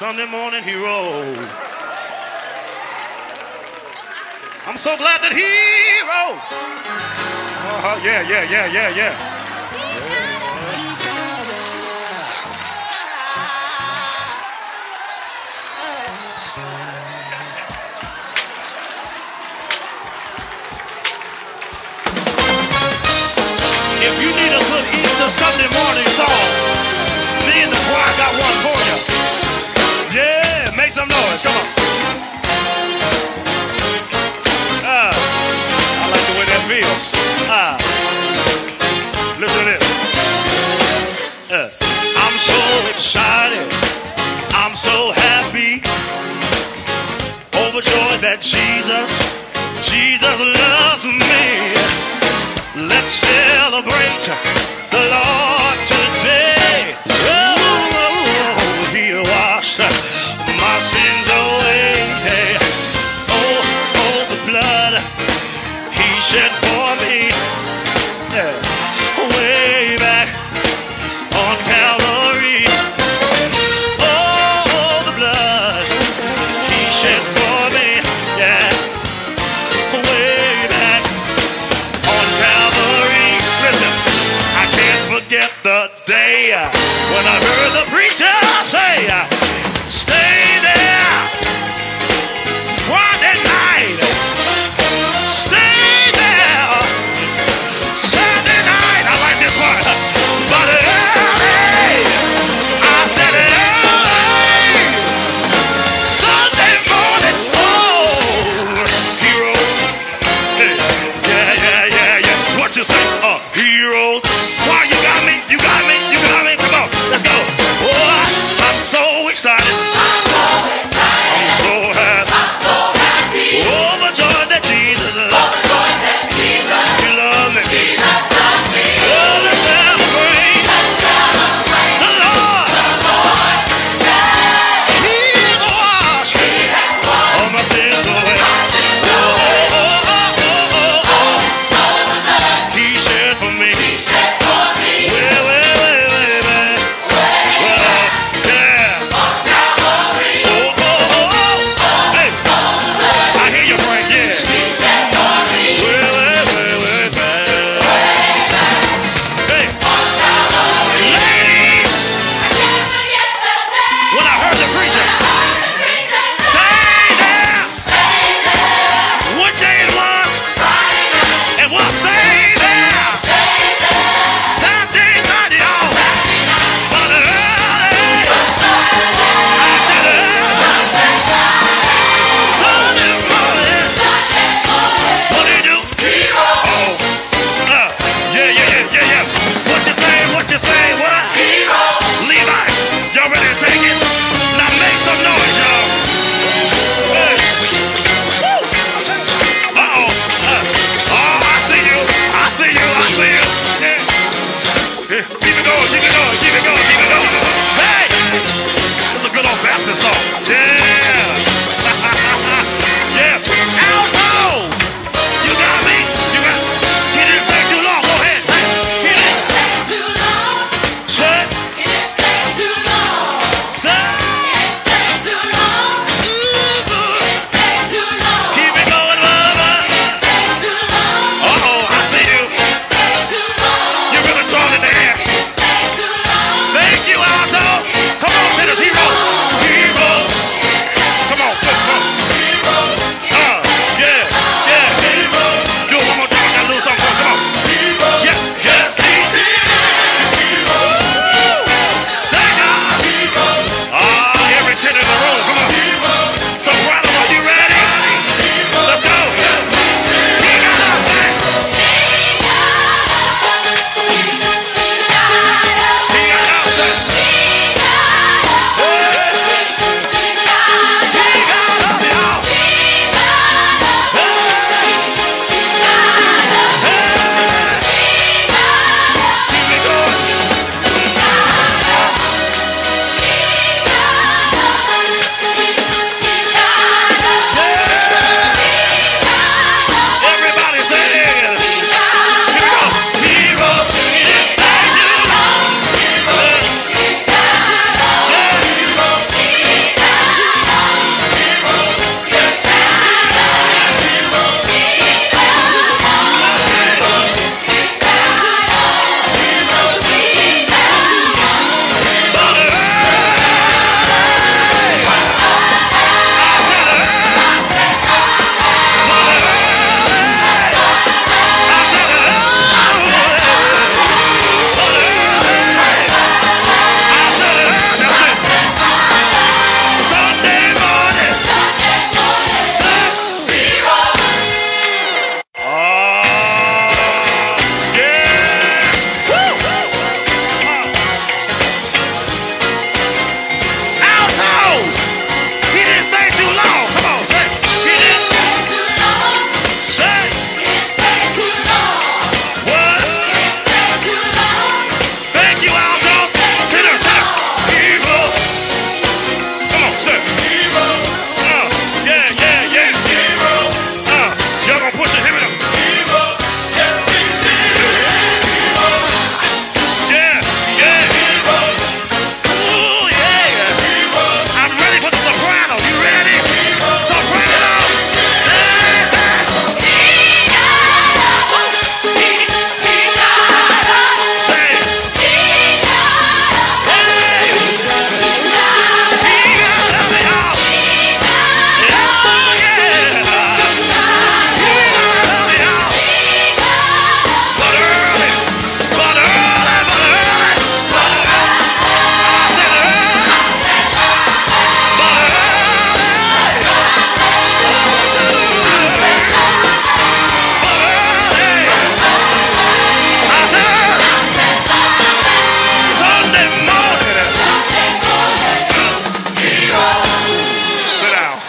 Sunday morning he rose. I'm so glad that he rose. Uh-huh. Yeah, yeah, yeah, yeah, yeah. Uh, I'm so excited. I'm so happy. Overjoyed that Jesus, Jesus loves me. Let's celebrate the Lord today. Oh, oh, oh, oh he washed my sins away. When I heard the preacher say,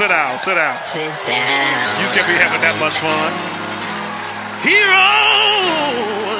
sit down, sit down. Sit down. You can't be having that much fun. Hero!